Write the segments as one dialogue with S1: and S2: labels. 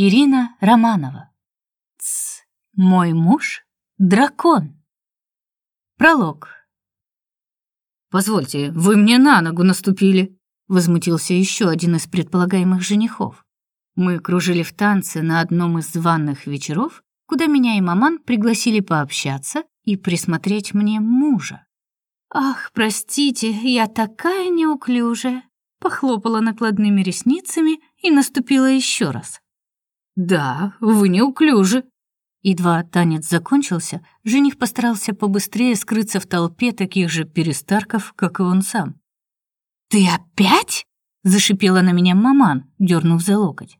S1: Ирина Романова. Ц. Мой муж — дракон. Пролог.
S2: «Позвольте, вы мне на ногу наступили», — возмутился еще один из предполагаемых женихов. Мы кружили в танце на одном из званных вечеров, куда меня и маман пригласили пообщаться и присмотреть мне мужа.
S1: «Ах, простите, я такая неуклюжая», — похлопала накладными ресницами и наступила еще раз.
S2: «Да, вы неуклюжи».
S1: Едва танец закончился, жених постарался побыстрее скрыться в толпе таких же перестарков, как и он сам.
S2: «Ты опять?» — зашипела на меня маман, дернув за локоть.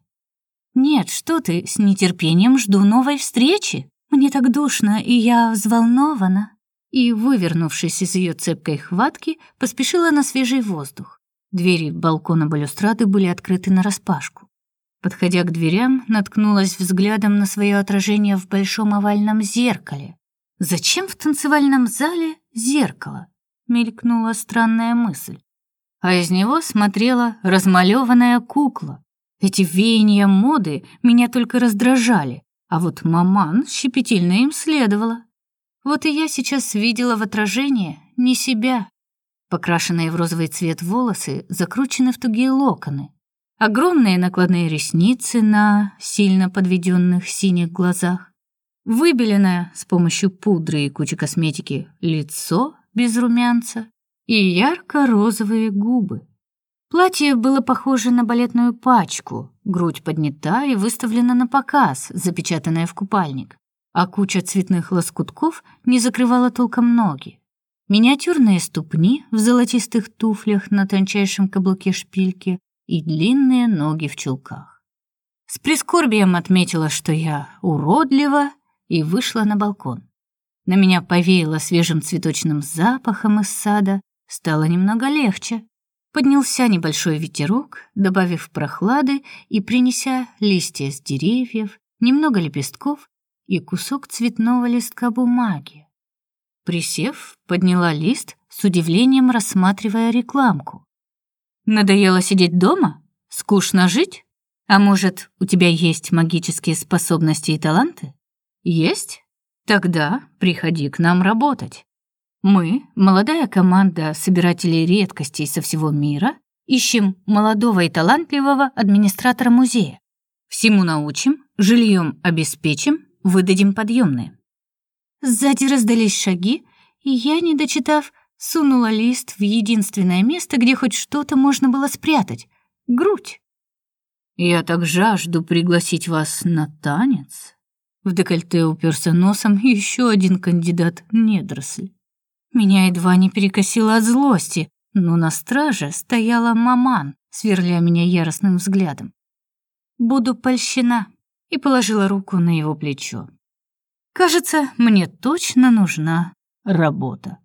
S1: «Нет, что ты, с нетерпением жду новой встречи. Мне так душно, и я взволнована». И, вывернувшись из ее цепкой хватки, поспешила на свежий воздух. Двери балкона балюстрады были открыты нараспашку. Подходя к дверям, наткнулась взглядом на свое отражение в большом овальном зеркале. Зачем в танцевальном зале зеркало? Мелькнула странная мысль. А из него смотрела размалеванная кукла. Эти веяния моды меня только раздражали, а вот маман щепетильно им следовала. Вот и я сейчас видела в отражении не себя. Покрашенные в розовый цвет волосы закручены в тугие локоны, огромные накладные ресницы на сильно подведенных синих глазах, выбеленное с помощью пудры и кучи косметики лицо без румянца и ярко-розовые губы. Платье было похоже на балетную пачку, грудь поднята и выставлена на показ, запечатанная в купальник, а куча цветных лоскутков не закрывала толком ноги. Миниатюрные ступни в золотистых туфлях на тончайшем каблуке шпильки и длинные ноги в чулках. С прискорбием отметила, что я уродлива, и вышла на балкон. На меня повеяло свежим цветочным запахом из сада, стало немного легче. Поднялся небольшой ветерок, добавив прохлады и принеся листья с деревьев, немного лепестков и кусок цветного листка бумаги. Присев, подняла лист, с удивлением рассматривая рекламку. Надоело сидеть дома? Скучно жить? А может, у тебя есть магические способности и таланты? Есть? Тогда приходи к нам работать. Мы, молодая команда собирателей редкостей со всего мира, ищем молодого и талантливого администратора музея. Всему научим, жильем обеспечим, выдадим подъемные. Сзади раздались шаги, и я, не дочитав, сунула лист в единственное место, где хоть что-то можно было спрятать — грудь. «Я так жажду пригласить вас на танец». В декольте уперся носом еще один кандидат недросль. Меня едва не перекосило от злости, но на страже стояла маман, сверля меня яростным взглядом. «Буду польщена», и положила руку на его плечо. «Кажется, мне точно нужна работа».